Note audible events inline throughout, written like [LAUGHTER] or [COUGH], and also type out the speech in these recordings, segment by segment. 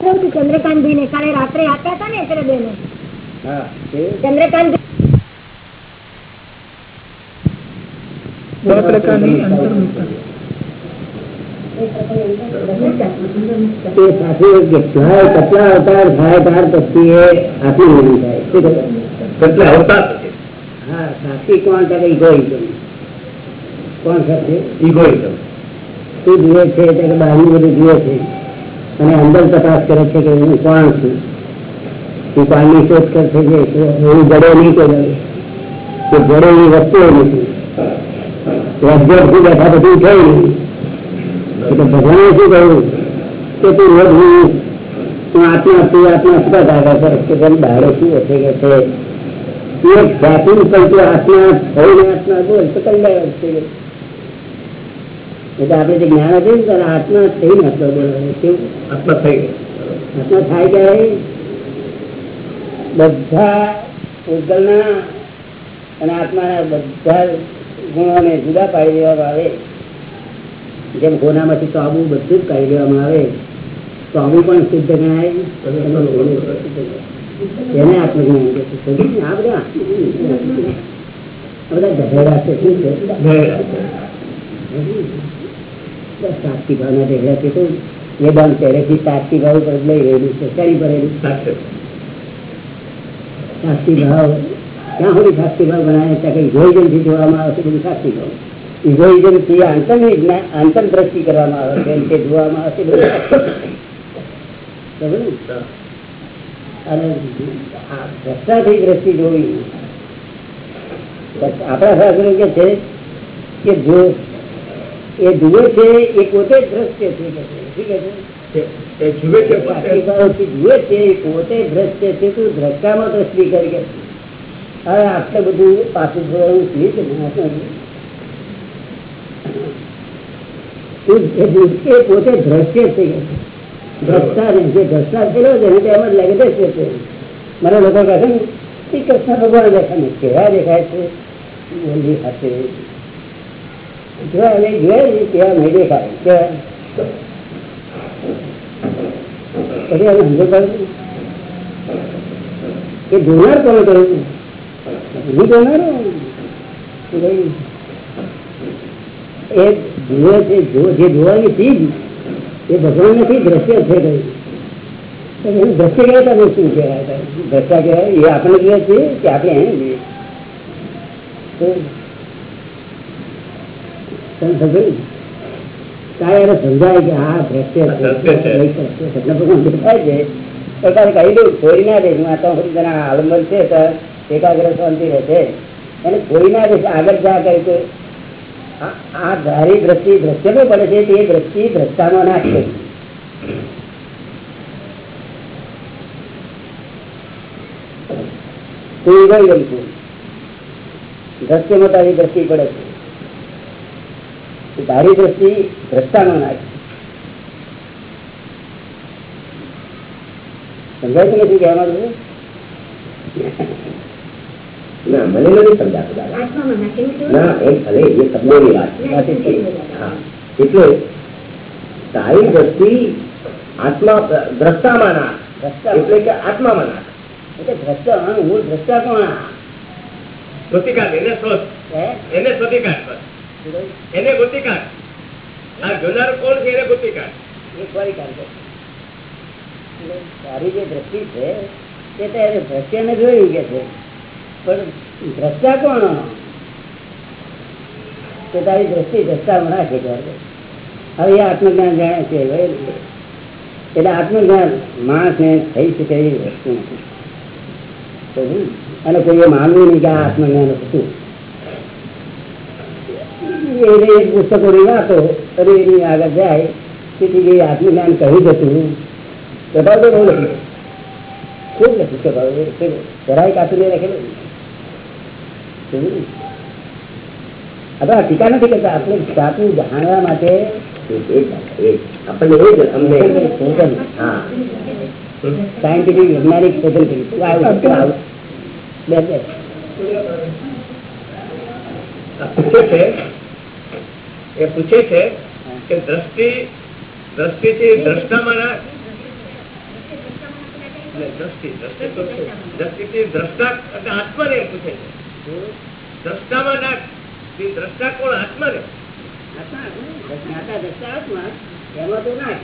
ચંદ્રકાંત ભાઈ ને કાલે રાત્રે આપ્યા હતા ને એટલે બેનો? ચંદ્રકાંત પ્રકારની અંતર્મુખતા તે સાથે કેટલા કેટલા અવતાર થાય ત્યાર પછી એ આખી નહીં થાય શું ખબર? કેટલા અવતાર હા સાક્ષી કોણ કરે ઇગોઇઝમ કોણ સાથે ઇગોઇઝમ શું જુએ છે તે કે બહારનું બધું જુએ છે. અને અંદર તપાસ કરે છે કે હું કોણ છું? એ કોણની શોધ કરશે છે કે હું જડે નહીં કોઈ કે જડે એવી વસ્તુઓ નથી. બેઠા બધું થયું એટલે ભગવાને શું કહ્યું? કે તું રોજ હું તું આત્મા તું આત્મા સુધા દાદા કર. કે તમે બહારે શું હશે કે છે? એક જાતિ પણ તું આત્મા થઈને આત્મા બોલ તો કલ્યાણ છે એટલે આપણે જે જ્ઞાન હતું ને ત્યારે આત્મા કેવું થઈ ગઈ આત્મા થાય ક્યારે? બધા ઉદ્ગલના અને આત્માના બધા ગુણોને જુદા પાડી દેવામાં આવે. જેમ ગોનામાંથી તાબુ બધું જ કાઢી દેવામાં આવે. તાબુ પણ શુદ્ધ ગણાય. અને ગુણો પણ શુદ્ધ ગણાય. એને આત્મજ્ઞાન? આ બધા. બધા ગધેડા છે. શું છે? સાક્ષી ભાવના છે. તો વેદાંત પહેલેથી સાક્ષી ભાવ પર લઈ રહેલું છે. શેની પર સાક્ષી ભાવ. ક્યાં સુધી સાક્ષી ભાવ બનાવે ત્યાં કઈ ઇગોઇઝમથી જોવામાં આવે છે બધું સાક્ષી ભાવ. ઇગોઇઝમથી આંતરની આંતરદ્રષ્ટિ કરવામાં આવે છે. તે જોવામાં આવે છે બધું? અને ભ્રષ્ટાથી દ્રષ્ટિ જોવી. આપણા શાસ્ત્રો કે છે કે જો એ જુએ છે એ પોતે દ્રશ્ય છે એ જુએ છે પોતે. જુએ છે એ પોતે દ્રશ્ય છે તું દ્રષ્ટામાં દ્રષ્ટિ કરી કે હવે આટલું બધું પાછું જોવાનું છે કે એ પોતે દ્રશ્ય છે દ્રષ્ટા જે દ્રષ્ટા પેલો છે તે એમ જ લાગે દ્રશ્ય છે. મને લોકો કહે છે ને એ કૃષ્ણ ભગવાન દેખાય કેવા દેખાય છે? સાથે જોયા એને જોયા ને કેવા નહીં દેખાય કેવા પછી એને સમજો પડે એ જોનાર કોને કર્યું? હું જોનારો કે એ જુએ છે, જે જોવાની ચીજ, એ ભગવાન નથી દ્રશ્ય છે એનું દ્રશ્ય કહેવાય તમે શું કહેવાય? દ્રષ્ટા કહેવાય, એ આપણે જોઈએ છીએ કે આપણે એને જોઈએ. તો સમજાયું? તારે એને સમજાય કે આ દ્રશ્ય છે. તો તારે કહી દઉં છોડી ના દઈશ આ તો તેના આલંબન છે તો એકાગ્ર શાંતિ રહેશે. એને છોડી ના દઈશ આગળ જા કરી તો. આ- આ ધારી દ્રષ્ટિ દ્રશ્યમાં પડે છે તે દ્રષ્ટિ તારી દ્રષ્ટિ પડે છે. તારી દ્રષ્ટિ દ્રષ્ટામાં નાખે સમજાય છે નથી કહેવા માંગુ છું? ના મને નથી સમજાતું દાદા આત્મામાં નાખીને શું? ના એ ભલે એ શબ્દોની વાત છે. વાત છે. હા એટલે તારી દ્રષ્ટિ આત્મા દ્રષ્ટામાં ના એટલે કે આત્મામાં ના એટલે દ્રષ્ટા હું દ્રષ્ટા કોણ ગોતિકાઢ એને શોધ એને કહ્યું? એને ગોતી આ જોનાર કોણ છે એને ગોતી તારી દ્રષ્ટિ છે તે છે. હવે એ આત્મજ્ઞાન જાણે છે એટલે આત્મજ્ઞાન માણસને થઈ શકે એવી વસ્તુ નથી? અને કોઈએ માનવું નહીં કે આ આત્મજ્ઞાન હતું. એને પુસ્તકોની વાતો અને એની આગળ જાય. તેથી એ આત્મજ્ઞાન કહી જતું પ્રભાવ તો બહુ લખ્યું ખૂબ લખ્યું પ્રભાવ જરાય કાચું નહીં રાખેલું? આ ટીકા નથી કરતા. આપણે જાતનું જાણવા માટે આપણને એ અમને હા. સાયન્ટિફિક વૈજ્ઞાનિક શોધન કર્યું. બે એ પૂછે છે કે દ્રષ્ટિ દ્રષ્ટિથી દ્રષ્ટામાં ના દ્રષ્ટિ. દ્રષ્ટિ. દ્રષ્ટિથી દ્રષ્ટા એટલે આત્માને પૂછે છે. દ્રષ્ટામાં ના દ્રષ્ટા કોણ? આત્મા જ્ઞાતા દ્રષ્ટા આત્મા એમાં તો ના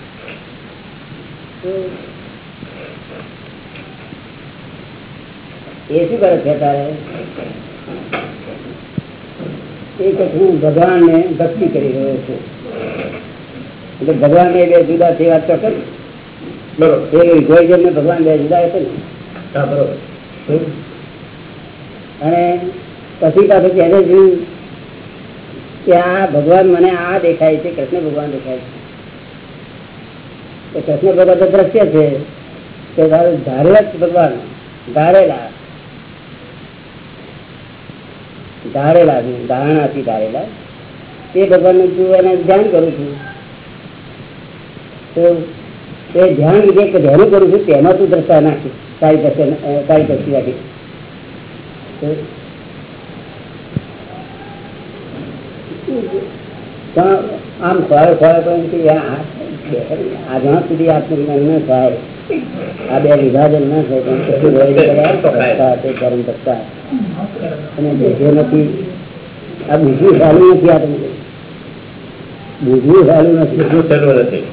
એ શું કરે છે તારે? એ કે હું ભગવાન ને ભક્તિ કરી રહ્યો છું. એટલે ભગવાન બે જુદા છે વાત તો કરી. બરોબર. એ ઇગોઇઝમ ને ભગવાન બે જુદા હશે ને હા બરોબર. અને પછી પાછું ત્યારે જોયું કે આ ભગવાન મને આ દેખાય છે કૃષ્ણ ભગવાન દેખાય છે. કૃષ્ણ ભગવાન તો દ્રશ્ય છે તે ધારેલા ભગવાન ધારેલા ધારેલા છું ધારણાથી ધારેલા. તે ભગવાનનું તું એને ધ્યાન કરું છું. તો એ ધ્યાન જે ધ્યાન કરું છું તેમાં તું દ્રષ્ટા નાખી તારી પાસે તારી પાસે રાખી. આમ ખોળે ખોળે પણ કે આ આ જ્યાં સુધી આત્મજ્ઞાન ન થાય. આ બે વિભાજન ના થાય પણ વળી [LAUGHS] અને જે નથી. આ બીજું સારું નથી આ તમને બીજું સારું નથી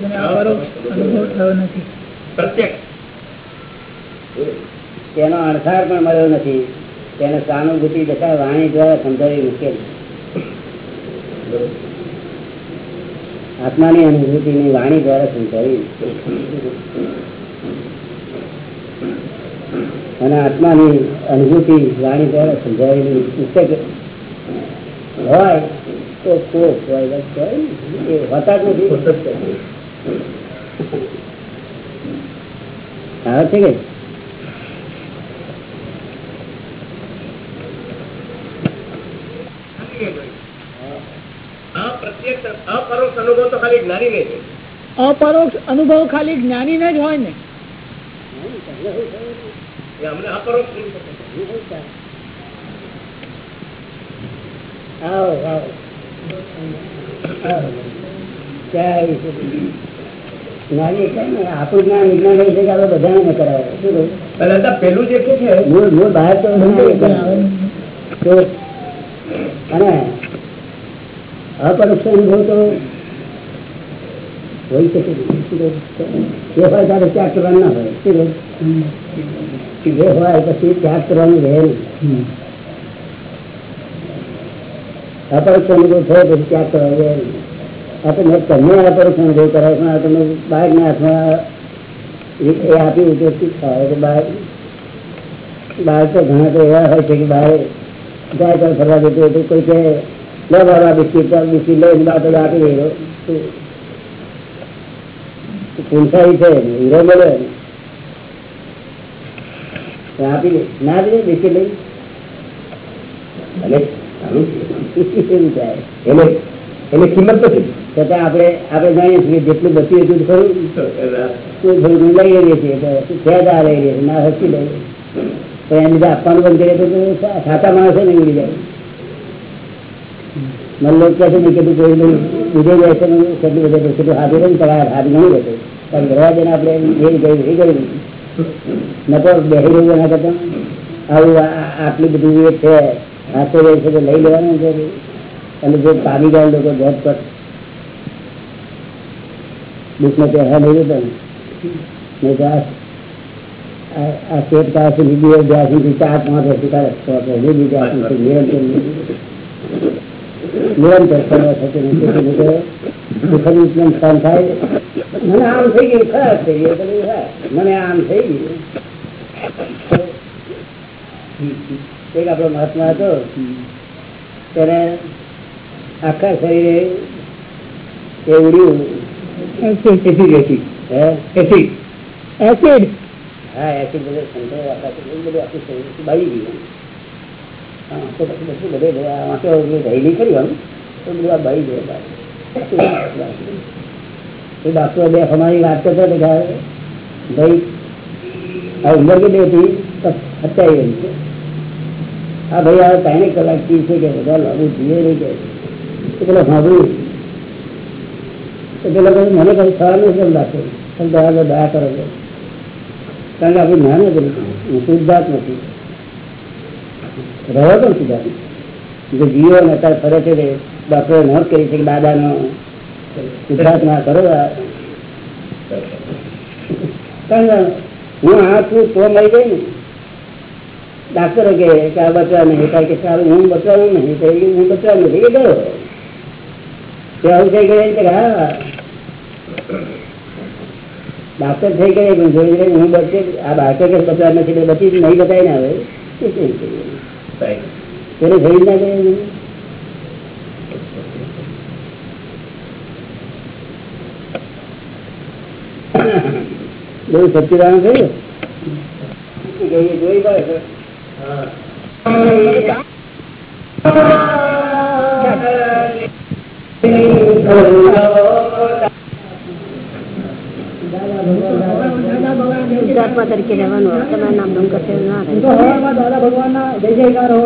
જેને અપરોક્ષ અનુભવ થયો નથી પ્રત્યક્ષ તેનો અણસાર પણ મળ્યો નથી. તેને સહાનુભૂતિ તથા વાણી દ્વારા સમજાવી મુશ્કેલ આત્માની અનુભૂતિની વાણી દ્વારા સમજાવી અને આત્માની અનુભૂતિ વાણી દ્વારા સમજાવેલી પુસ્તક હોય તો કોક હોય. એ હોતા જ નથી. આવે છે કે? અપરોક્ષ અનુભવ તો ખાલી જ્ઞાની ને અપરોક્ષ અનુભવ ખાલી જ્ઞાનીને જ હોય ને? આપણું જ્ઞાન વિજ્ઞાન છે કે આપણે બધાને ન કરાવે. શું પેલું જે કે છે. મૂળ મૂળ બહાર તો ના કરાવે. તો અને અપરોક્ષ અનુભવ તો હોઈ શકે નહીં. શું કહ્યું? એ હોય ત્યારે ત્યાગ કરવાનું ના હોય શું કહ્યું? જે હોય પછી ત્યાગ કરવાનું રહે નહીં અપરોક્ષ અનુભવ થયો પછી ત્યાગ કરવાનો રહે નહીં આ તો મેં તમને અપરોક્ષ અનુભવ કરાય પણ આ તમે બહારના હાથમાં એ એ આપી ઉપયોગથી થાય તો બહાર બહાર તો ઘણા તો એવા હોય છે કે બહાર જાય ત્યારે ફરવા જતું હોય તો કોઈ કે લો બાબા બિસ્કીટ બિસ્કીટ લઈને આપી દે પૂંછાઈ છે હીરો બોલે. આપી દે. ના આપી દે બિસ્કીટ લઈ. અને એને કિંમત નથી છતાં આપણે આપણે જાણીએ છીએ કે જેટલું બચ્યું એટલું ખરું. લઈ લઈએ છીએ. ફેદા લઈ લઈએ ના હસી લઈએ તો એને આપવાનું બંધ કરીએ તો તો સાચા માણસો નહીં ઉડી જાય. મને લોકો કહે છે ને કે તું કોઈ નહીં બીજે જાય છે ને કેટલું બધું તો કેટલું હાથે રહે ને તમારે હાથ નહીં રહેતો પણ ઘરવા જઈને આપણે એ ગયું એ ગયું નકો બેસી રહ્યું એના કરતા આવું આ- આ- આટલું બધું એ છે હાથે રહે છે તો લઈ લેવાનું છે અને જો પામી ગયા લોકો ઘર પર દુઃખનો તહેવાર લઈ જતો ને નહીં તો આ આ- આ શેઠ પાસે લીધી હોય ત્યાં સુધી ચાર પાંચ વર્ષ કાઢે તો આપણે લીધી ત્યાં સુધી નિરંતર નિરંતર કરવા થતું નથી. દુઃખનું ઉપલબ્ધ થાય. મને આમ થઈ ગયું ખરાબ થઈ ગયું તો બધું થાય. મને આમ થઈ ગયું. એક આપણો મહાત્મા હતો. તેને આખા શરીરે એ ઉડ્યું acid acid. Acid acid. Acid હા એસિડ બધું સંતોષ આખા બધું આખું શરીર બાળી ગયું. હા તો પછી બધું બધે બધે આ વાંચો રહેલી કરી આમ તો બધું આ બાળી જાય બહાર. એ ડૉક્ટરો બે અમારી વાત કરતા હતા કે ભાઈ આ ઉંમર કેટલી હતી સત્યાવી વર્ષ છે હા ભાઈ આ ત્રણેક કલાક ચીજ છે કે બધા લાગુ જોઈએ નહીં કે તો પેલો સાંભળ્યું તો પેલો કહે મને કઈ થવા નથી કેમ લાગતો તમે દયા કરો દયા કરો છો કારણ કે આપણું જ્ઞાન જ નથી હું શુદ્ધાત નથી રહ્યો પણ સુધારી જે જીવો ને અત્યારે ફરે છે ડોક્ટરે નોંધ કરી છે કે દાદાનો ના કરો કે હું આ છું, તો મળી ગઈ ને. ડાક્ટરો કે આ બચવા નહીં કારણ કે સારું, હું બચવાનું નહીં હું બચવાનું નથી ગયો તે આવું થઈ ગયું કે હા. ડાક્ટર થઈ ગયા, પણ જોઈ હું બચે, આ બાળકો કે બચવા નથી બચી નહીં બતાવીને આવે એ થઈ કરીએ? તેને થઈ જ ના ગયું બહુ સચ્ચિદાન થયું જોઈ પડે ગુજરાતમાં તરીકે રહેવાનું હોય. તમારું નામ ના રહે. દાદા ભગવાન જય જયકાર હો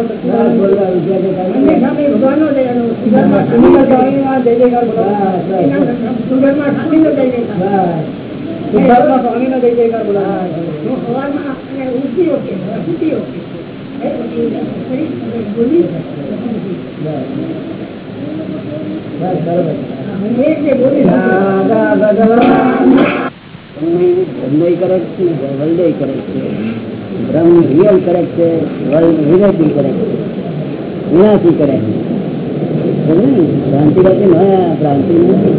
ભગવાનનો જય જય જયકાર સ્વામીનો જય જયકાર. સિદ્ધાર્થમાં સ્વામીનો જય જયકાર બોલા. દાદા ભગવાન. ધંધો કરે છે વર્લ્ડ કરે છે, બ્રહ્મ રિયલ કરે છે વર્લ્ડ વિરોધી કરે છે, વિનાશી કરે છે. ભ્રાંતિ ન ભ્રાંતિ નથી.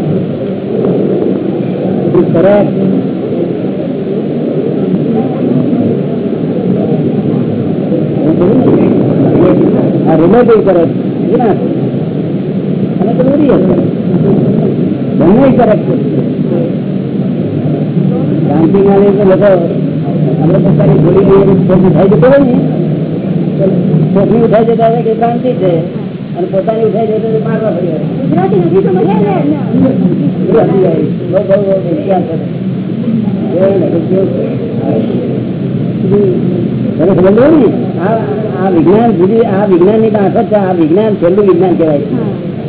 આ રિલેટિવ કરે છે, વિનાશ. અને પેલું રિયલ કરે બંને કરેક્ટ છે. શાંતિ ના લે તો લોકો આપણે પોતાની ગોળી છોકરી થઈ જતો હોય ને. તો છોકરી ઉઠાઈ જતા હોય કે શાંતિ છે. અને પોતાની ઉઠાઈ જતો હોય મારવા પડી ગુજરાતી નથી ને આ આ વિજ્ઞાન આ વિજ્ઞાનની તાકાત છે. આ વિજ્ઞાન છેલ્લું વિજ્ઞાન કહેવાય છે.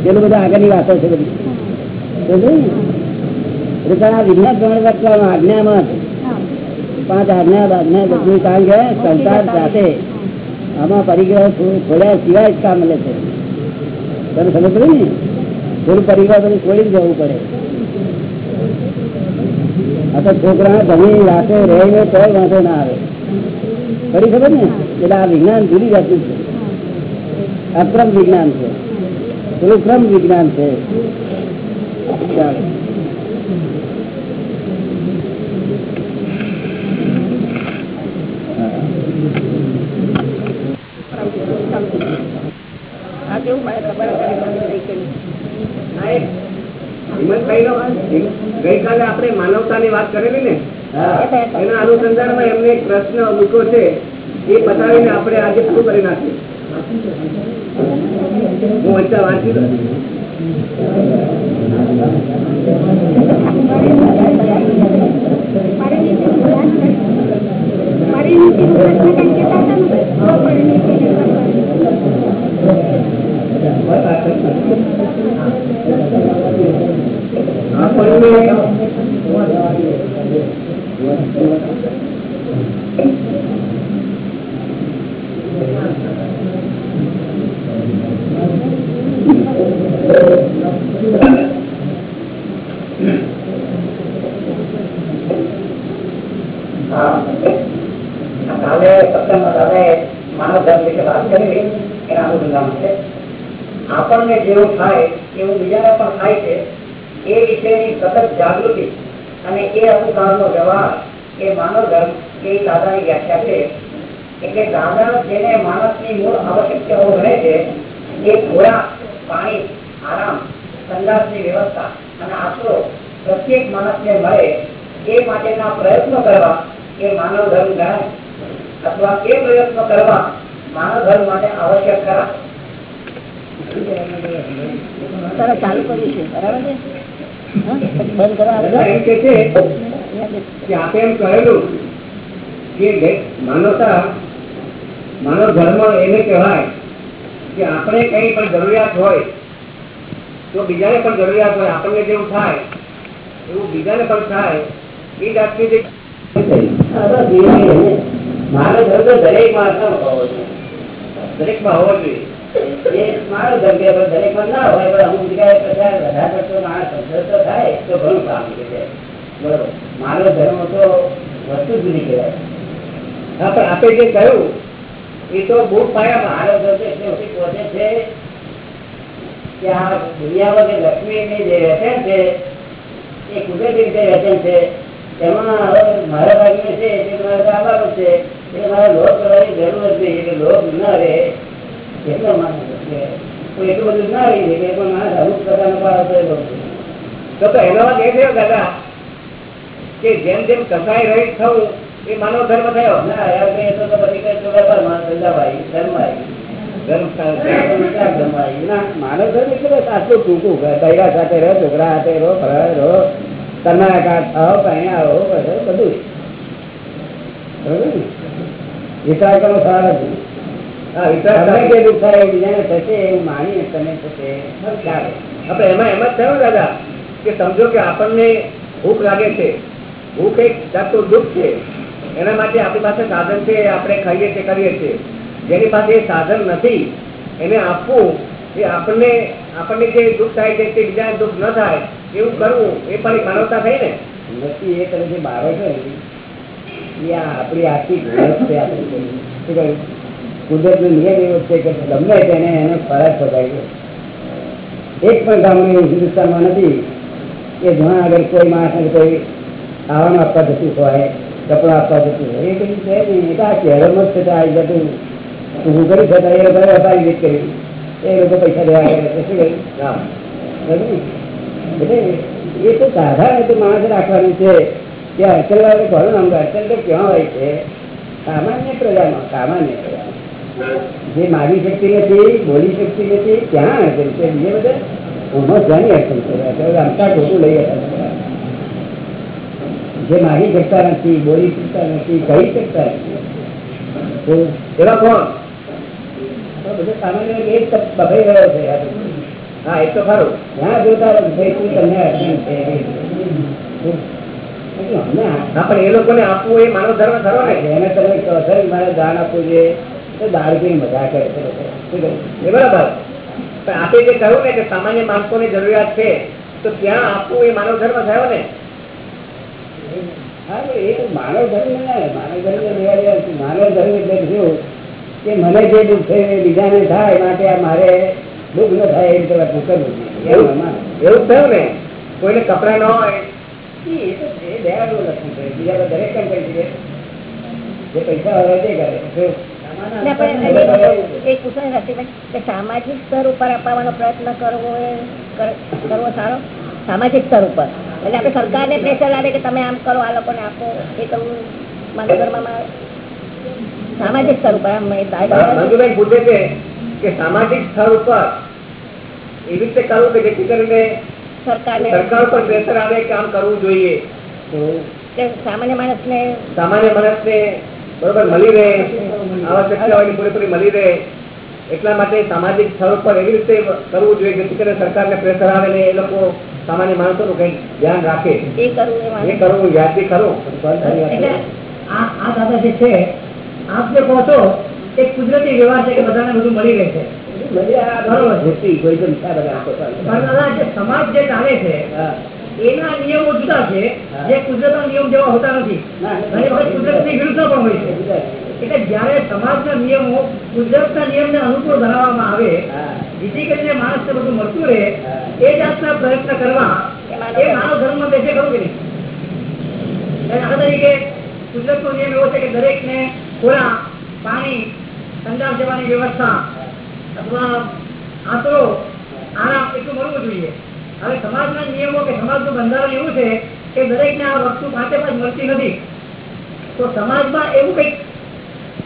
પેલું બધું આગળની વાતો છે બધી. સમજો ને? એટલે તારે આ વિજ્ઞાન પ્રમાણે વાત આજ્ઞામાં પાંચ આજ્ઞા આજ્ઞા બધું કારણ કે સંસાર સાથે આમાં પરિગ્રહ છોડ્યા સિવાય જ કામ મળે છે. તને ખબર પડી ને? થોડું પરિગ્રહ બધું છોડી જવું પડે. આ તો છોકરા ઘણી રાતે રહીને તો વાંધો ના આવે. ખરી ખબર ને? એટલે આ વિજ્ઞાન જુદી જાતનું છે. અક્રમ વિજ્ઞાન છે. પેલું ક્રમ વિજ્ઞાન છે. ચાલો આ કેવું મારે ખબર હતી. હિંમતભાઈનો ગઈકાલે આપણે માનવતાની વાત કરેલી ને? એના અનુસંધાનમાં એમને એક પ્રશ્ન મૂક્યો છે એ બતાવીને આપણે આજે પૂરું કરી નાખીએ. હું વચ્ચે વાંચી દઉં. પરિણીતિનું પ્રશ્ન કંઈક કહેતા હતા ને? સ્વપરિણીતિને આપણને કાલે સત્સંગમાં દાદાએ માનવ ધર્મ વિશે વાત કરેલી એના અનુસંધાન છે આપણને જેવું થાય એવું બીજાને પણ થાય છે એ વિશેની સતત જાગૃતિ અને એ અનુસારનો વ્યવહાર એ માનવ ધર્મ, એ દાદાની વ્યાખ્યા છે. એટલે દાદા જેને માણસની મૂળ આવશ્યકતાઓ રહે છે, એ ખોરાક પાણી, આરામ, સંદાસની વ્યવસ્થા અને આશરો પ્રત્યેક માણસને મળે એ માટેના પ્રયત્નો કરવા એ માનવ ધર્મ ગણાય. અથવા એ પ્રયત્નો કરવા માનવ ધર્મ માટે આવશ્યક ખરા ચાલુ કર્યું છે. બરાબર આપણે કઈ પણ જરૂરિયાત હોય, તો બીજાને પણ જરૂરિયાત હોય, આપણને જેવું થાય, એવું બીજાને પણ થાય, એ જાતની જે મારો ધર્મ દરેકમાં જોઈએ. દરેકમાં હોવો જોઈએ. એ માનવ ધર્મ કે દરેક ના હોય, પણ અમુક જગ્યાએ કદાચ વધારે પડતો માણસ સંતોષ થાય, તો ઘણું કામ છે. બરોબર. માનવ ધર્મ તો વસ્તુ જુદી કહેવાય. હા, પણ આપે જે કહ્યું, એ તો બહુ પાયા માનવ ધર્મ છે કે આ દુનિયામાં જે લક્ષ્મીની જે રહેઠાણ છે, એ કુદરતી રીતે વ્યસન છે. હવે મારા ભાગને છે તે મારે આવવાનું છે. એટલે મારે લોભ કરવાની જરૂર જ નહીં, એટલે ન રહે. એટલો બધું ના રહી અમુક પ્રકારનો ભાવ તો એ. તો એનો એ કે જેમ જેમ કસાઈ રહી થવું એ માનવ ધર્મ થયો ના કહીએ તો તો કઈ ધર્મ માનવ ધર્મ એટલે આટલું ટૂંકું. બૈરા સાથે રહો છોકરા સાથે રહો ફરાર રહો. કર્ણાટક થાવ કઈ આવો, બધું. બધું વિચાર કરો સારા તમને જે દુઃખ થાય બીજાને થશે એવું માની તમે થશે આપણે એમાં એમ જ થયું દાદા કે સમજો કે આપણને ભૂખ લાગે છે. ભૂખ એક જાતનું દુઃખ છે. એના માટે આપણી પાસે સાધન છે આપણે ખાઈએ છીએ કરીએ છીએ જેની પાસે એ સાધન નથી એને આપવું એ આપણને આપણને જે દુઃખ થાય છે તે બીજાને દુઃખ ન થાય એવું કરવું એ પણ માનવતા થઈ ને? નથી એ તમે જે બાળો છો એ આ આપણી આખી ભૂલ છે આપણે શું કહ્યું? કુદરતનો નિયમ એવો છે કે ગમે તેને એને ફરજ પડાય એક પણ ગામડું એવું હિન્દુસ્તાનમાં નથી કે જ્યાં આગળ કોઈ માણસને કોઈ ખાવાનું આપવા જતું હોય, કપડાં આપવા જતું હોય, એ બધું છે નહીં એ તો આ શહેરોમાં જ છે આવી જતું ઊભું કરી શકાય, એ લોકો વેપારી રીત કરી. એ લોકો પૈસા દેવા કરે છે શું એટલે એ તો સાધારણ તો માણસ રાખવાનું છે, કે અચલ વાળું ઘણું નામ અચલ તો ક્યાં હોય છે? સામાન્ય પ્રજામાં સામાન્ય પ્રજામાં. જે મારી શક્તિ નથી બોલી શક્તિ નથી ક્યાં અડચણ છે? બીજે બધે ઉમર જાણી અડચણ છે. રમતા ખોટું લઈ જે મારી શકતા નથી બોલી શકતા નથી કહી શકતા નથી. એવા કોણ? તો સામાન્ય એ જ બફાઈ રહ્યો છે. હા એ તો ખરું. ત્યાં જોતા ભાઈ તું તમને અડચણ છે? એટલે અમને આ- હા પણ એ લોકોને આપવું એ માનવ ધર્મ ખરો ને. એને તમે મારે દાન આપવું જોઈએ તો મજા કરે છે બરાબર. પણ જે કહ્યું ને કે સામાન્ય માણસોની જરૂરિયાત છે તો ત્યાં આપવું એ માનવ ધર્મ થયો ને? હા એ માનવ ધર્મ ને માનવ ધર્મ. માનવ ધર્મ એટલે શું? કે મને જે દુઃખ છે એ બીજાને થાય માટે મારે દુઃખ ન થાય એ કરવા દુઃખ જ જોઈએ. એવું? થયું ને? કોઈને કપડા ન હોય? એ તો દયાળુ લક્ષણ છે. બીજા દરેક કામ કરી શકે. જે પૈસા હોય તે કરે. સામાજિક સ્તર ઉપર અપાવવાનો પ્રયત્ન કરવો એ કરવો સારો? સામાજિક સ્તર ઉપર. એટલે આપણે સરકારને પ્રેશર લાવે કે તમે આમ કરો આ લોકોને આપો એ કરવું માનવ ધર્મમાં સામાજિક સ્તર ઉપર આમ પૂછે છે કે સામાજિક સ્તર ઉપર એવી રીતે કરવું કે જેથી કરીને સરકારને સરકાર પર પ્રેશર આવે કે આમ કરવું જોઈએ? સામાન્ય માણસને સામાન્ય માણસને બરોબર મળી રહે? આવશ્યકતા હોય પૂરેપૂરી મળી રહે એટલા માટે સામાજિક સ્તર પર એવી રીતે કરવું જોઈએ જેથી કરીને સરકારને પ્રેશર આવે ને એ લોકો સામાન્ય માણસોનું કંઈક ધ્યાન રાખે. એ કરવું યાદથી આ દાદા જે છે આપ જે કહો છો એ કુદરતી વ્યવહાર છે કે બધાને બધું મળી રહે છે? સમાજ જે ચાલે છે એના નિયમો જુદા છે જે કુદરતના નિયમ જેવા હોતા નથી. ઘણી વખત વિરુદ્ધ પણ હોય છે. એટલે જયારે સમાજના નિયમો કુદરતના નિયમને અનુકૂળ બનાવવામાં આવે. જેથી કરીને માણસને બધું મળતું રહે. એ જાતના પ્રયત્ન કરવા એ માનવ ધર્મ બેસે ખરું કે નહીં દાખલા તરીકે કુદરતનો નિયમ એવો છે કે દરેકને ખોરાક પાણી સંદાસ જવાની વ્યવસ્થા અથવા આશરો આરામ એટલું મળવું જોઈએ હવે સમાજના નિયમો કે સમાજનું નું બંધારણ એવું છે કે દરેકને આ વસ્તુ પાંચે પાંચ મળતી નથી તો સમાજમાં એવું કંઈક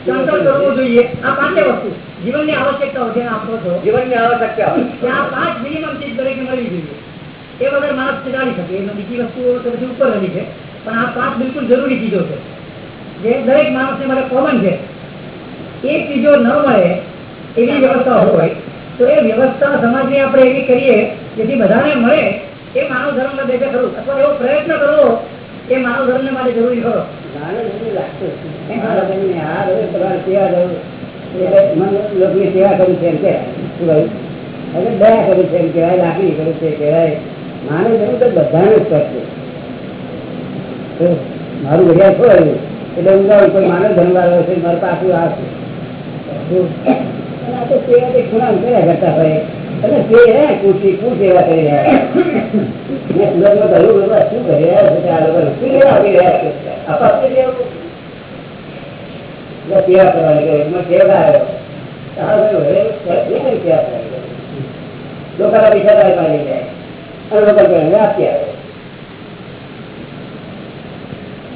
ચણતર કરવું જોઈએ. આ પાંચે વસ્તુ. જીવનની આવશ્યકતાઓ જેને આપો છો. જીવનની આવશ્યકતા આ પાંચ મિનિમમ ચીજ દરેકને મળવી જોઈએ. એ વગર માણસ ચાલી શકે. એમાં બીજી વસ્તુઓ તો બધી ઉપર રહી છે. પણ આ પાંચ બિલકુલ જરૂરી ચીજો છે. જે દરેક માણસને માટે કોમન છે. એ ચીજો ન મળે એવી વ્યવસ્થા હોય તો એ વ્યવસ્થા સમાજની આપણે એવી કરીએ જેથી બધાને મળે. એ માનવ ધર્મ દેખે ખરું. અથવા એવો પ્રયત્ન કરવો એ માનવ ધર્મ માટે જરૂરી ખરો. સેવા સેવા કરવી છે એમ કે? એટલે દયા કરું છે એમ કહેવાય લાકડી કરું છે કહેવાય. માણસ જવું તો બધાને જ કરશે. તો મારું ઘડિયાળ ખોવાયું એટલે હું જાઉં કોઈ માનવ ધનવાળો હશે મારું પાછું આવશે. છે આ તો સેવાથી ખૂણા કર્યા કરતા હોય? અને તે હે પૂછી શું સેવા કરી રહ્યા મેં સુરતમાં કહ્યું બાબા શું કરી રહ્યા છે આ લોકો શું લેવા આપી રહ્યા છે અપાશે જ એવું. એટલે સેવા કરવાની કહે એમાં સેવા આવ્યો તારો ભાઈ હવે એ કઈ સેવા કરવાની? લોકોના પૈસા તારે પાડી જાય અને લોકો કહે હવે આપી આવે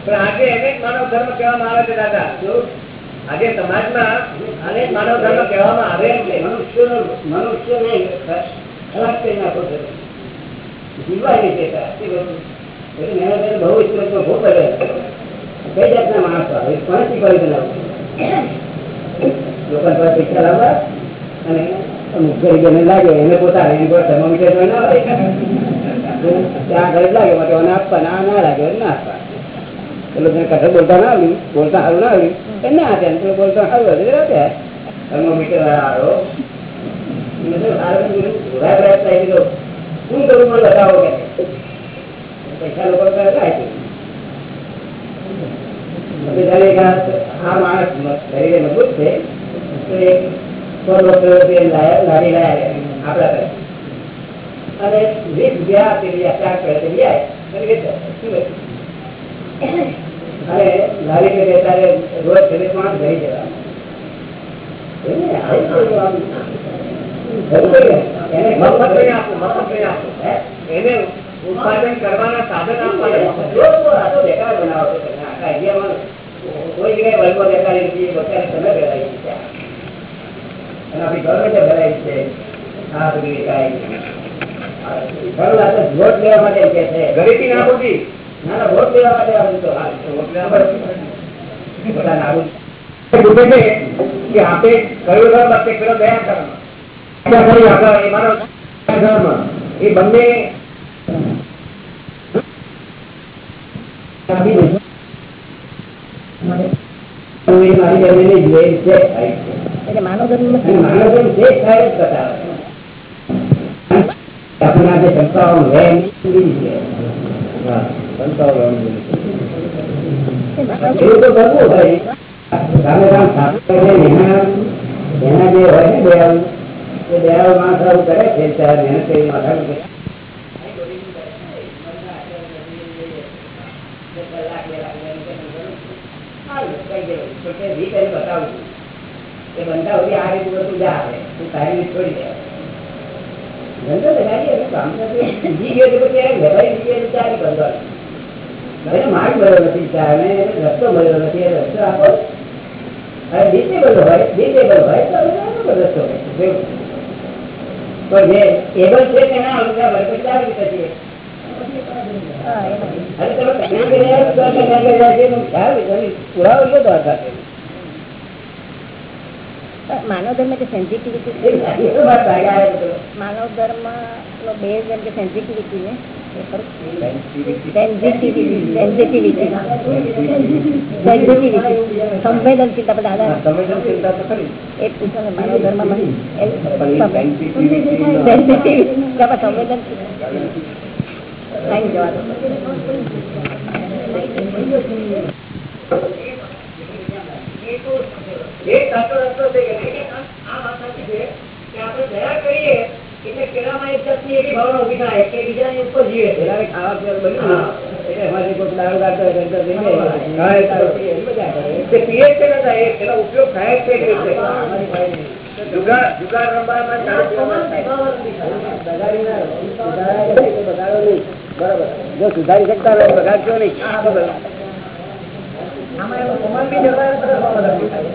પણ આજે એને જ માનવ ધર્મ કહેવામાં આવે છે દાદા જો આજે સમાજમાં જ માનવ ધર્મ કહેવામાં આવે છે. મનુષ્યનો મનુષ્યને ખરાબ કરી નાખો છો? એટલે બહુ ઈશ્વરનો ભોગ કર્યો કઈ જાતના માણસો આવે? કોને શીખવાડી બનાવું લોકો પાસે પૈસા લાવવા? અને લાગે, એને પોતાને એને કોઈ થર્મોમીટર તો ના હોય ત્યાં ગરીબ લાગે, માટે આપવા, ના ના લાગે ના આપવા. પેલો તને કથા બોલતા ના આવ્યું બોલતા સારું ના આવ્યું એ ના આપે તમે બોલતા સારું હતું એટલે આપે થર્મોમીટર કીધું, શું કરું પણ બતાવો કે. પૈસા લોકો આ- માણસ શરીરે મજબૂત છે. તો એક સો દોઢસો રૂપિયા લાયા- આપણા અને વીસ રૂપિયા આપી ચાર લઈ આવ્યા. શું? અને લારી રોજ જવા. એને ઉત્પાદન કરવાના સાધન આપવાના. કોઈ જગ્યાએ તમે છે અને આપણી ગવર્મેન્ટે છે. આ બધી લેવા માટે કે છે. ગરીબી ના બધા એ બંને જ માનવ માનવજન જે થાય જ બતાવે આજે શંકાઓ વહેમ છે. છે. એવું તો ને દયાળુ એ દયાળુ ત્યારે એ આ રીતે છોડી દે ધંધો લગાડીએ કામ બીજી ગયો તો પછી વ્યવહારિક રીતે ચાલી બંધવાનું માર્ગ મળ્યો નથી રસ્તો મળ્યો નથી એ રસ્તો આપો ડિસેબલ હોય ડિસેબલ હોય તો રસ્તો. પણ જે એબલ છે તેના અનુસાર તો અને તમે કન્યા કર્યા છો, તો છે પુરાવો છે. માનવ ધર્મ કે સેન્સિટિવિટી. માનવ ધર્મ નો બેઝ એમ કે સેન્સિટિવિટી ને સંવેદનશીલતા બધા એ પૂછો માનવ આપણે સંવેદનશીલ. એક સાચો રસ્તો છે કે આ વાત સાચી છે કે આપણે દયા કરીએ એટલે પેલામાં એક જાતની એવી ભાવના ઊભી થાય કે બીજાની ઉપર જીવે છે પેલાને ખાવા પીવાનું બન્યું ને, એટલે એમાંથી કોઈક દારૂ કાઢતો હોય, કંઈક તો લઈ લે. હા, એ દારૂ પીએ, એ મજા કરે. તે પીએ જ છે ને સાહેબ, એનો ઉપયોગ થાય જ છે એ રીતે. જુગાર જુગાર રમવામાં ચાલુ બગાડી ના રહો. બગાડાય નહીં તો બગાડો નહીં. બરોબર જો સુધારી શકતા હોય તો બગાડશો નહીં હા, બરોબર. આમાં એનું પ્રમાણ બી જળવાય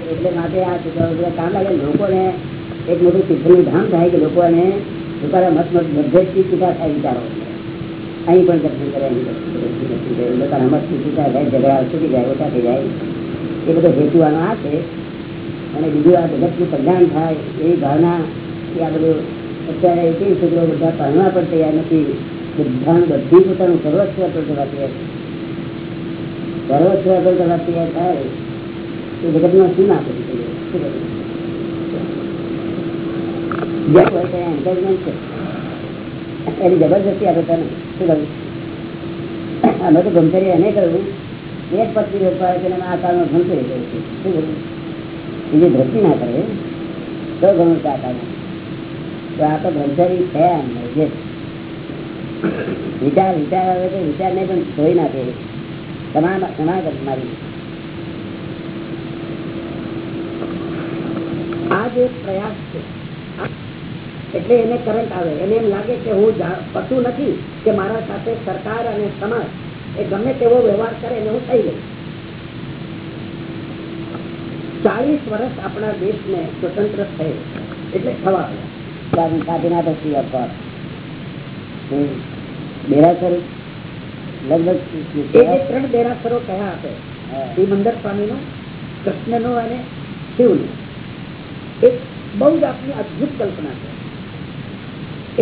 એટલે માટે આ છોકરાઓ બધા કામ લાગે લોકોને એક મોટું ધામ થાય કે લોકોને પોતાના મત મત મધ્યસ્થી છૂટા થાય વિચારો. અહીં પણ દર્શન કરે પોતાના મતથી છૂટા થાય ઝઘડા છૂટી જાય ઓછા થઈ જાય. એ બધો હેતુ આનો આ છે. અને બીજું આ જગતનું કલ્યાણ થાય એવી ભાવના એ આ બધું અત્યારે એક છોકરો બધા ભણવા પણ તૈયાર નથી. બધાને બધી પોતાનું સર્વસ્વ અર્પણ કરવા તૈયાર સર્વસ્વ અર્પણ કરવા તૈયાર થાય. તો જગતમાં શું ના કરી શકે? શું કરે? જ્યાં હોય ત્યાં encouragement છે. એની જબરદસ્તી આપણે તને. શું કરવું? અમે તો ગમતરી છે આ કાળમાં કરવું? બીજી દ્રષ્ટિ ના કરે, તો ઘણું ચાકા તો આ તો ભણતરી છે વિચાર વિચાર આવે તો વિચાર નહીં, પણ ધોઈ નાખે તમામ તમામ મારી પ્રયાસ છે. એટલે એને કરંટ આવે. એને એમ લાગે કે હું પતું નથી કે મારા સાથે સરકાર અને સમાજ એ ગમે તેવો વ્યવહાર કરે એને હું થઈ લઈશ ચાલીસ વર્ષ આપણા દેશને સ્વતંત્ર થયે. એટલે થવા આવ્યા. કાઢીના તો શ્રી અપવાદ દેરાસર લગભગ એ જે ત્રણ દેરાસરો કયા આપે શ્રીમંદર સ્વામીનું કૃષ્ણનું અને શિવનું. એક બહુ જ આપની અદભુત કલ્પના છે.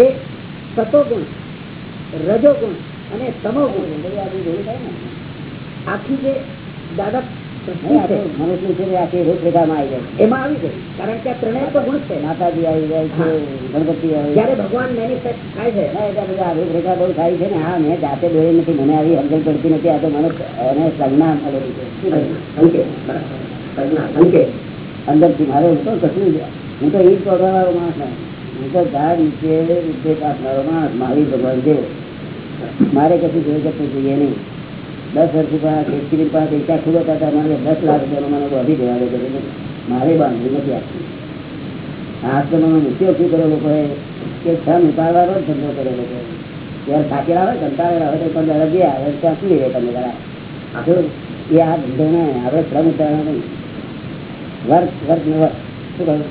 એ સતોગુણ રજોગુણ અને તમોગુણ. આખી જે દાદા મનુષ્ય છે આખી રૂપરેખામાં આવી જાય એમાં આવી જાય કારણ કે ત્રણેય તો ગુણ છે. માતાજી આવી જાય છે ગણપતિ આવી જાય. જયારે ભગવાન મેનિફેસ્ટ થાય છે. એટલે બધા રૂપરેખા બહુ થાય છે ને. હા મેં જાતે દોરી નથી મને આવી સમજણ પડતી નથી. આ તો મને એને સંજ્ઞા મળેલી છે. અંદર અંદરથી મારે હું તો કશું હું તો એ જ વાળો માણસ હું તો ધાર નીચે ઉપદેશ આપનારો માણસ મહાવીર ભગવાન જેવો. મારે કશું જોઈ શકતું જોઈએ નહીં. દસ વર્ષ પહેલા ખેતી પાસે પૈસા હતા હતા મારે દસ લાખ રૂપિયાનો મને વધી દેવા દે મારે બાંધવી નથી આપતી આ આશ્રમમાં ઉપયોગ શું કર્યો લોકોએ કે છ ઉતારવાનો જ ધંધો કર્યો લોકોએ ત્યારે થાકેલા આવે કંટાળેલા આવે તો પંદર રજી આવે, ત્યાં શું રહે તમે આખું એ આ ધંધો ને આપણે શ્રમ ઉતારવા નહીં. વર્ક વર્ક ને વર્ક શું કહ્યું?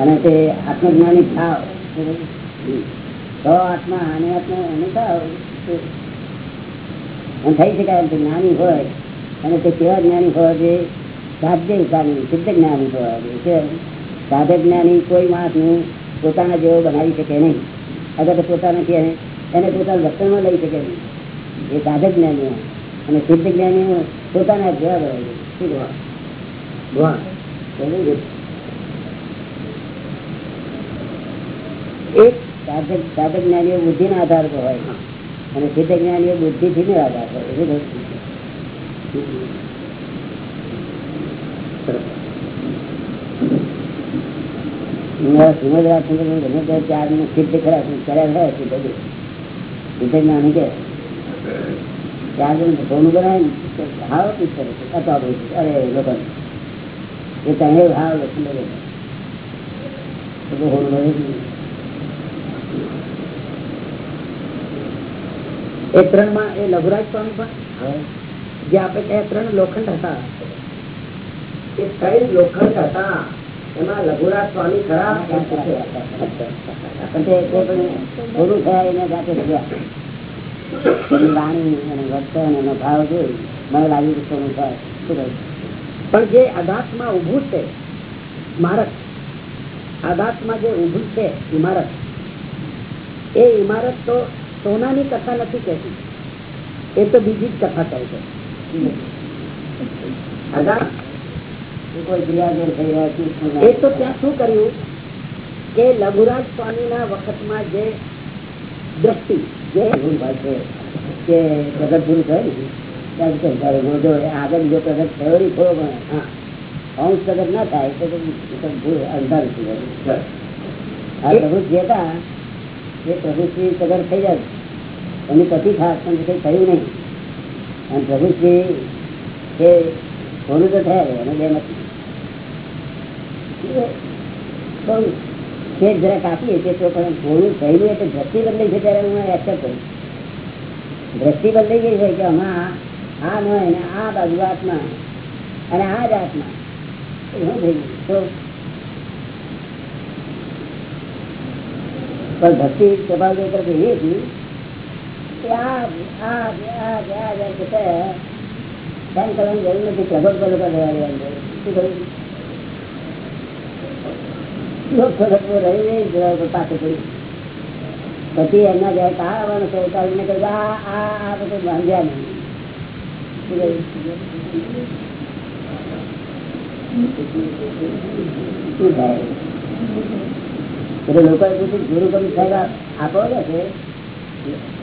અને તે આત્મજ્ઞાની થાવ? તો આત્મા અને આત્મા એને થાવ અને થઈ શકાય જ્ઞાની હોય અને તે કેવા જ્ઞાની હોવા જોઈએ સાધ્ય જ્ઞાની સિદ્ધ જ્ઞાની હોય છે સાધક જ્ઞાની કોઈ માણસનું પોતાના જેવો બનાવી શકે નહીં અગર પોતાના કે એને પોતાના વર્તનમાં લઈ શકે નહીં એ સાધક જ્ઞાની હોય અને સિદ્ધ જ્ઞાની પોતાના જેવા બનાવી દે. શું કહેવાય? વાહ. સમજ્યું ને? એક સાધક સાધક જ્ઞાનીઓ બુદ્ધિના આધાર પર હોય અને સિદ્ધ જ્ઞાનીઓ બુદ્ધિથી ને કહ્યું? હું શ્રીમદ ગમે ત્યારે ચાર કર્યા ખરા સિદ્ધ જ. સિદ્ધ જ્ઞાની ચાર જણ સોનું બનાવે હાવ પિક્ચર અથવા અરે લોકો એ તને હાવ લખી લે તો તો હોનું બને જ નહીં. એ ત્રણમાં એ લઘુરાજ સ્વામી પણ? જે આપણે કયા ત્રણ લોખંડ હતા. એ ત્રણ લોખંડ હતા. એમાં લઘુરાજ સ્વામી ખરા? થોડું થયા એને જાતે વાણી અને વર્તન એનો ભાવ જોઈ મને? પણ જે આધાતમાં ઊભું છે ઇમારત અદાતમાં જે ઊભું છે ઇમારત એ ઇમારત તો સોનાની કથા નથી કહેતી. એ તો બીજી જ કથા કહે છે. એ તો ત્યાં શું કર્યું? કે લઘુરાજ સ્વામીના વખતમાં જે દ્રષ્ટિ જે એવું છે કે પ્રગટ પુરુષ થયું ને. આગળ જો પ્રગટ થયો થોડો પણ અંશ પ્રગટ ના થાય તો ભૂલ અંધારું થઈ જાય. પ્રભુ જે હતા એ પ્રભુશ્રી પ્રગટ થઈ જાય. એની પછી ખાસ પણ કંઈ થયું નહીં. અને પ્રભુશ્રી એ થોડું તો થયા અને બે નથી છે કે હમણાં આ ન હોય આ બાજુ આત્મા અને આ જ આત્મા. ગયું તો પણ ભક્તિ સ્વભાવ તરફ એવી હતી કહ્યું પછી એમના જાય કા આવવાનું છે કહ્યું આ બધું બાંધ્યા નહીં. લોકોએ પૂછ્યું ગુરુ કમ સાહેબ, આપો ને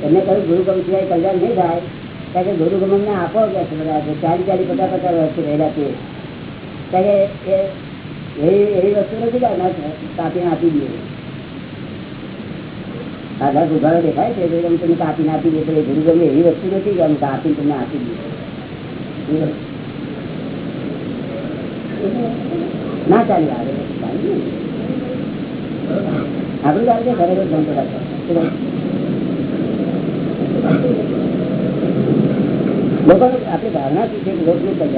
એમને કહ્યું ગુરુગમ સિવાય કલ્યાણ નહીં થાય. કારણ કે ગુરુગમન ને આપો. કે છે, બધા ચાલી ચાલી પચાસ પચાસ વર્ષથી રહેલા છે કે એ, એવી વસ્તુ નથી કાપીને આપી દઈએ. આધાર ઉઘાડો દેખાય છે ગુરુગમ તમે કાપીને આપી દે, તો ગુરુગમ ગુરુ ગમે એવી વસ્તુ નથી કે અમે કાપીને તમને આપી દઈએ. ના ચાલે આવે છે ખરેખર ધંધો રાખો.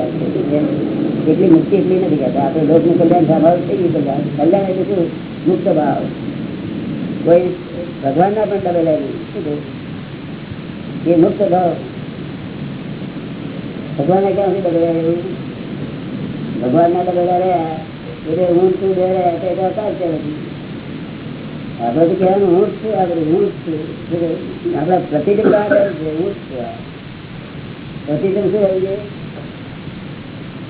છે છે? એટલી મુક્તિ એટલી નથી કહેતા. આપણે લોકનું કલ્યાણ સ્વાભાવિક થઈ ગયું કલ્યાણ? કલ્યાણ એટલે શું? મુક્ત ભાવ. કોઈ ભગવાનના પણ દબેલા નહીં એ મુક્ત ભાવ. ભગવાને ક્યાંથી બગડ્યા એવું? ભગવાનના બગડ્યા રહ્યા એટલે હું તું બે રહ્યા તે એ છે બધી. આપણે તો કહેવાનું હું જ છું આપણે હું જ છું? આપણા છે, હું જ છું પ્રતિબિંબ શું આવી ગયું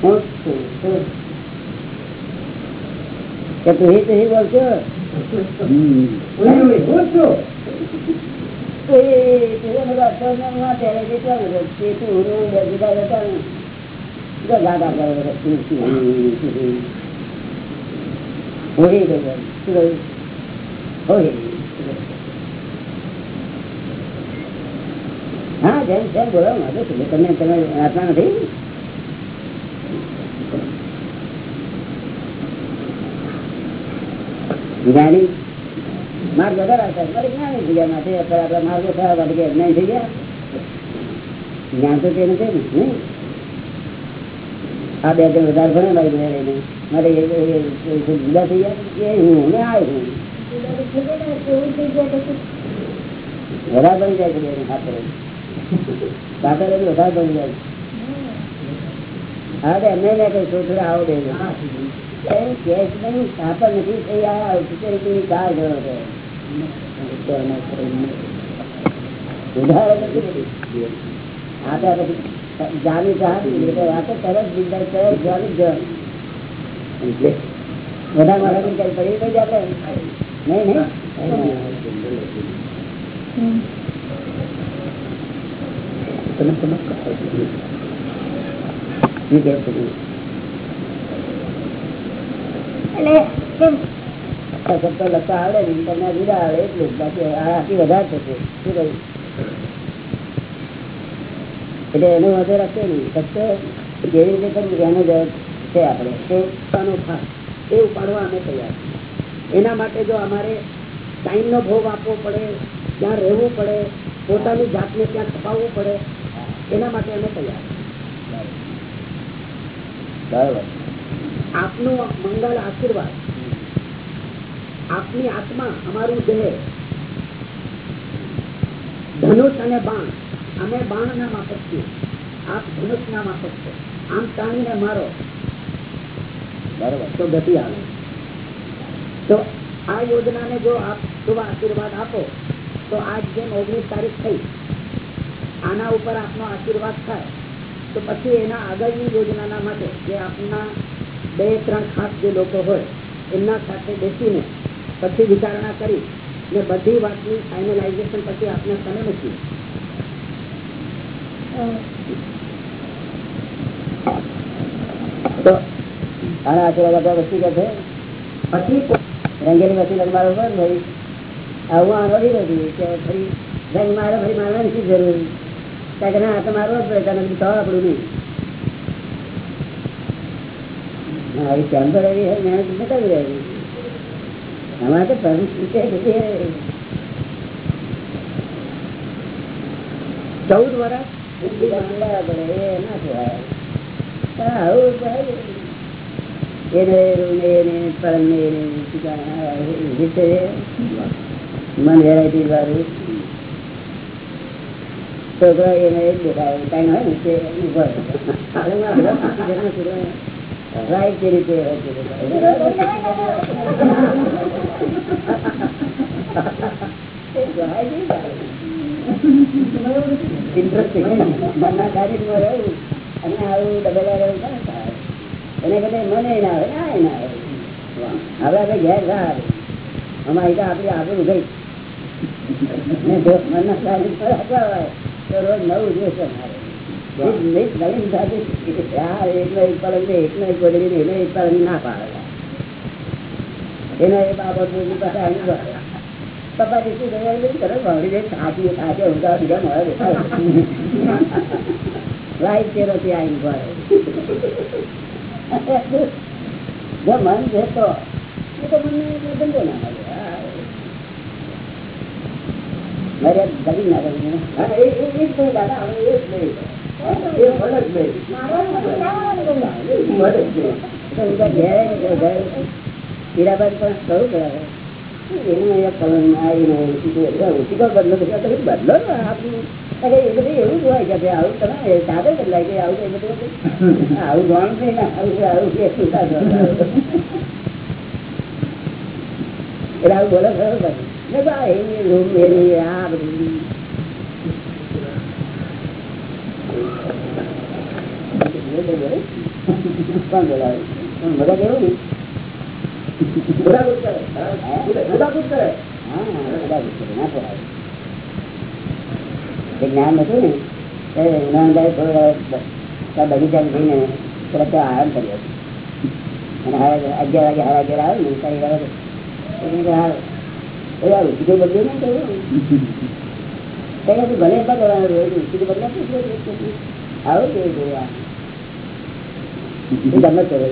હું છું શું? કે તું હી તું બોલશો હું છું એ પેલો બધો અક્ષરનો માં પહેરે છે ચાલુ રહે. તે તું હું ને બે જુદા જતા ને. જુદા ગાગા કરે છે. તું છું, હું છું. હોળી ગઈ એમ. શું કહ્યું? હોળી. હા જેમ જેમ બોલો વાંધો શું છે? તમે તમે આત્મા નથી જ્ઞાની માર્ગ વધારે આવતા મારે જ્ઞાની થઈ ગયા માટે અત્યારે આપણા માર્ગો થયા માટે કે અજ્ઞાની થઈ ગયા જ્ઞાન તો તે નથી ને નહીં આ બે જણ વધારે ભણે મારી બધા રહીને મારે એ- એ- એ- એ જુદા થઈ ગયા એ હું ને આ હું વધારે બની જાય છે બે જણ સાથે રહીને. સાથે રહીને વધારે બની જાય છે. હા તો એમને મેં કહ્યું થોડું થોડું આવો દે એમ કે છે નહીં કાપડ નથી થઈ આ સિક્યોરિટીની કાર ગયો છે ઉદાહરણ નથી બધું. આ તો પછી જામી જામી એટલે આ તો તરત બિંદાસ તરત જામી જ જવાનું. વધારે મારા કઈ કઈ પડી નહીં જાય નહીં નહીં તમે એટલે કેમ? આવડે ને તમને જુદા આવે એટલું બાકી આથી વધારે થશે. શું કહ્યું? એટલે એનો વાંધો રાખશે નહીં ફક્ત કેવી રીતે એનો જવાબ છે આપણે તો ઉપાડવાનો ભાગ એ ઉપાડવા અમે તૈયાર છીએ. એના માટે જો અમારે ટાઈમનો ભોગ આપવો પડે ત્યાં રહેવું પડે પોતાની જાતને ત્યાં છપાવવું પડે એના માટે અમે તૈયાર. બરાબર. આપનું મંગળ આશીર્વાદ. આપની આત્મા અમારું દેહ. ધનુષ અને બાણ. અમે બાણના માફક છીએ. આપ ધનુષના માફક છો. આમ તાણીને મારો. બરાબર. તો ગતિ આવે. તો આ યોજનાને જો આપ શુભ આશીર્વાદ આપો તો આજ જેમ ઓગણીસ તારીખ થઈ આના ઉપર આપનો આશીર્વાદ થાય તો પછી એના આગળની યોજનાના માટે જે આપના બે ત્રણ ખાસ જે લોકો હોય એમના સાથે બેસીને પછી વિચારણા કરી ને બધી વાતની ફાઇનલાઇઝેશન પછી આપને તમે મૂકી. તો આના આશીર્વાદ આપવા વસ્તુ કે પછી રંગેલી વસ્તુ લગવાડો પર ભાઈ આવું નથી કે ફરી રંગ મારે ફરી મારવાની શી જરૂર? કારણ કે આ તો મારવો જ તને તો આપણું નહીં. હા, આવી હોય મહેનત બતાવી રહી અમારે તો હે. ચૌદ વર્ષ બુદ્ધિ એ ના થવાય હા, આવું મન વેરાયટી વાળું. ને ઊભો અને આવું ડબેલા રહેવું ના થાય એને કદે મને ના આવે ના ના આવે હવે આપણે ઘેર સાર અમારી તો આપણી આગળ ને જો મનના કાર્ય પર આપવા હોય તો રોજ નવું મારે નવીન સાથે આ એકનો એક પલંગ ને એકનો એક ગોદડી ને એનો એક પલંગ ના પાડે. એનો એ બાબત પાસે આવી ગયો પપ્પા શું કર્યું બધું કરો ભાવડી દે સાચી સાચે ઊંઘા બીજા મળે લાઈફ તેરો થી આવીને ભરે. જો મન છે તો એ તો મને ધંધો ના મળે. હીરાબાદ પણ કહું કરાવે એનું એક પલંગ આવીને બદલો બદલો આપણું એ બધું એવું જ કે આવું તમે ચાદર બદલાય કે આવું એ બધું આવું જાણ આવું આવું કે આવું બોલો જ્ઞાન હતું ને? એ ઉનાળાએ થોડા બગીચામાં જઈને થોડા ત્યાં આરામ કર્યો અને અગિયાર વાગે હારા અગિયાર આવે ને તારી વાગે હાર સીધું બદલ્યું ને કહ્યું કઈ હતું ભલે એટલા કરવાનું રહ્યું સીધું બદલાતું આવું કેવું જોયું ગમે કરે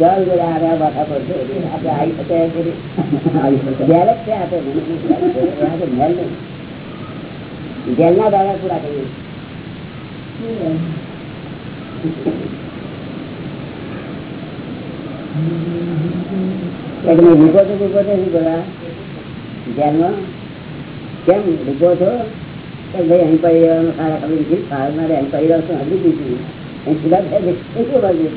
ગાળ જોડે માથા પર છે. આપણે આવી શકે જેલ છે. આપણે મેલ નહીં. જેલના દાડા પૂરા કરીએ એક મેં ભૂખો તો ભૂખો તો શું બોલા જેલમાં કેમ ભૂખો છો? ભાઈ, અહીં પડી ખાવા મારે અહીં પડી રહ્યો છું, હજી દીધું અહીં સીધા થાય હું પડી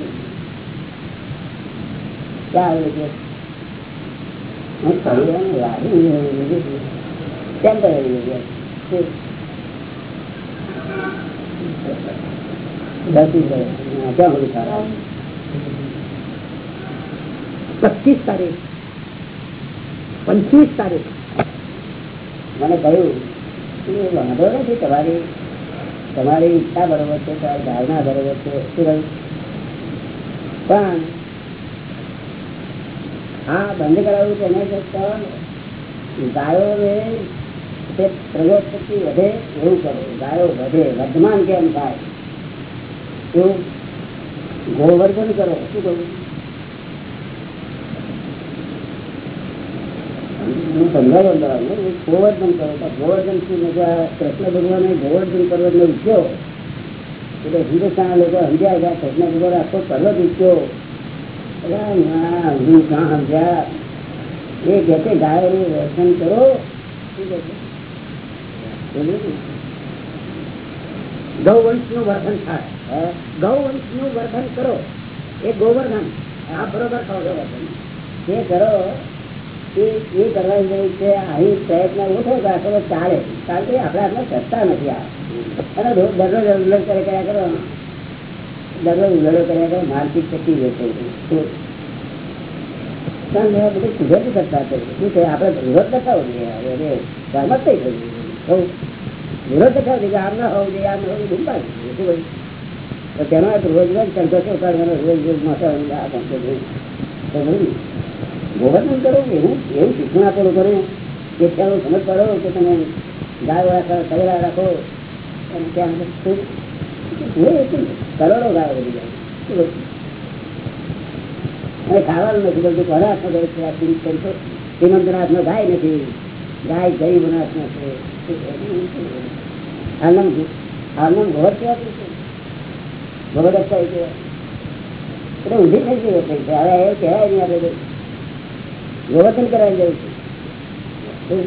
સારા? પચીસ તારીખ. પંચવીસ તારીખ. મને કહ્યું વાંધો નથી, તમારી તમારી ઈચ્છા બરોબર છે, તમારી ધારણા બરોબર છે, શું કહ્યું? પણ હા, બંધ કરાવવું તેને કરતા ગાયોને તે પ્રયોગ શક્તિ વધે એવું કરો, ગાયો વધે, વર્ધમાન કેમ થાય? એવું ગોવર્ધન કરો, શું કહ્યું? ગોવર્ધન કરો. ગોવર્ધન શું મજા કૃષ્ણ ભગવાને ગોવર્ધન પર્વત ને ઉઠ્યો એટલે હિન્દુસ્તાન લોકો સમજ્યા ગયા કૃષ્ણ ભગવાન આખો પર્વત ઉઠ્યો હું કાં સમજ્યા? એ કહે છે ગાયોનું દર્શન કરો. શું કહે વર્ધન થાય. હે? ગૌવંશનું વર્ધન કરો. એ ગોવર્ધન. આ બરોબર કહો છો એ કરો એ કરવાની જરૂર છે અહીં પ્રયત્ન ઓછો રાખો ચાલે. કારણ કે આપણે આપણે સત્તા નથી આ. અને રોજ દરરોજ ઉલ્લેખ કરે કર્યા કરો, દરરોજ ઉઘાડો કર્યા કરો, માનસિક શક્તિ જશે બધું સુગંધ કરતા છે. શું છે? કરતા હોઈએ આમ ના હોવું ગોવર્ધન કરો એવું એવું શિક્ષણ આપેલું લોકોને કે ચાલો સમજ પડો કે તમે ગાયો રાખો, સગડા રાખો અને ત્યાં કરોડો ગાય બધી જાય? અને ખાવાનું નથી બધું ઘણા હાથમાં છે, આ શ્રી- શ્રી- શ્રીમંતના હાથમાં ગાય નથી. ગાય ગરીબોના હાથમાં છે. આનંદ આનંદ ઘોર કેવા છે? ઘોર એ કેવા? એટલે ઊંધી થઈ ગઈ છે હવે એ કહેવાય નહીં આપણે ગોવર્ધન કરાવી જાય છે.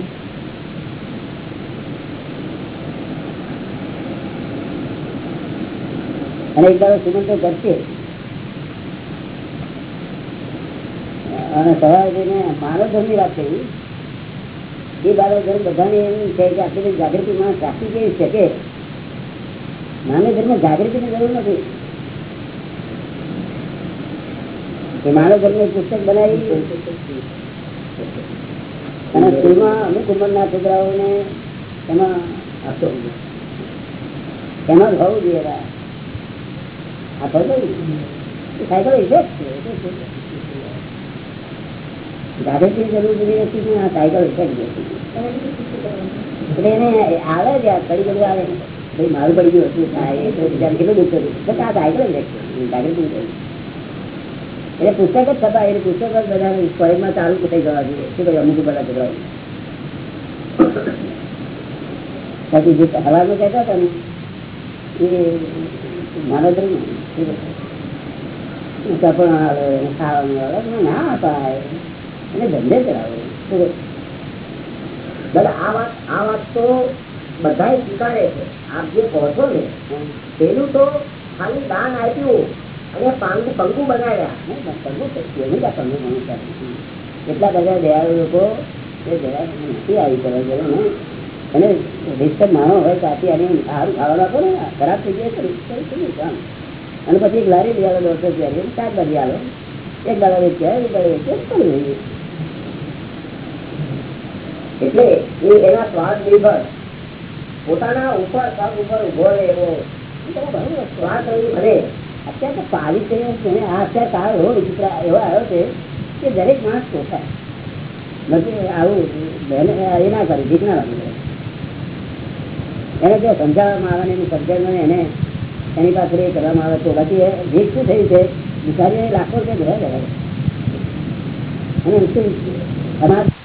અને એક દાડો શ્રીમંતો કરશે અને સવારે જઈને માનવ ધર્મની વાત એ બાબત ધર્મ બધાને એમ છે કે આટલી બધી જાગૃતિ માણસ રાખી કેવી શકે માનવ ધર્મ જાગૃતિની જરૂર નથી. એ માનવ ધર્મ પુસ્તક બનાવી અને સ્કૂલમાં અમુક ઉંમરના છોકરાઓને એમાં આપતો એમાં હોવું જોઈએ સાયકલ ઇફેક્ટ છે જરૂર બધી નથી પણ આ સાયકલ ઇફેક્ટ એટલે એને આવે છે આ કડી કડી આવે. ભાઈ, મારું પડી ગયું હતું કેટલું દુઃખ થયું આ સાયકલ ઇફેક્ટ છે. એટલે પુસ્તક જ છપાય એટલે પુસ્તક જ બધા કોલેજમાં ચાલુ થઈ જવા જોઈએ શું કહ્યું? અમુક બધા છોકરાઓ બાકી જે હવાનું કહેતા હતા ને, એ માનવ ધર્મ પણ આવે, ખાવાનું આવે ના અપાય અને ધંધે ચલાવે દાદા, આ વાત આ વાત તો બધા સ્વીકારે છે. આપ જે કહો છો ને, પેલું તો ખાલી દાન આપ્યું. સારું બધા દયાળુ લોકો અને રિસ્ટર માણો હોય ત્યાંથી આની સારું ખાવા નાખો ને. ખરાબ થઈ જાય અને પછી એક લારી લઈ દોઢસો દોઢસો ચાર શાકભાજી આવે. એક દાડા વેચ્યા એક દાડા વેચ્યા કરી દઈએ એટલે એ એના સ્વાદ નિર્ભર. પોતાના ઉપર, સ્વાદ ઉપર ઊભો રહે એવો. સ્વાદ ભલે અત્યારે તો પાલી કર્યો છે આ અત્યારે કાળ એવો વિચિત્ર એવો આવ્યો છે કે દરેક માણસ પોસાય. નથી આવું એ ના કરે ભીખ ના લાગી એને જો સમજાવવામાં આવે ને એની સમજાવવામાં એને એની પાછળ એ કરવામાં આવે તો બાકી ભીખ શું થયું છે? બિચારી લાખો રૂપિયા ભર્યા ગયા અને અનાજ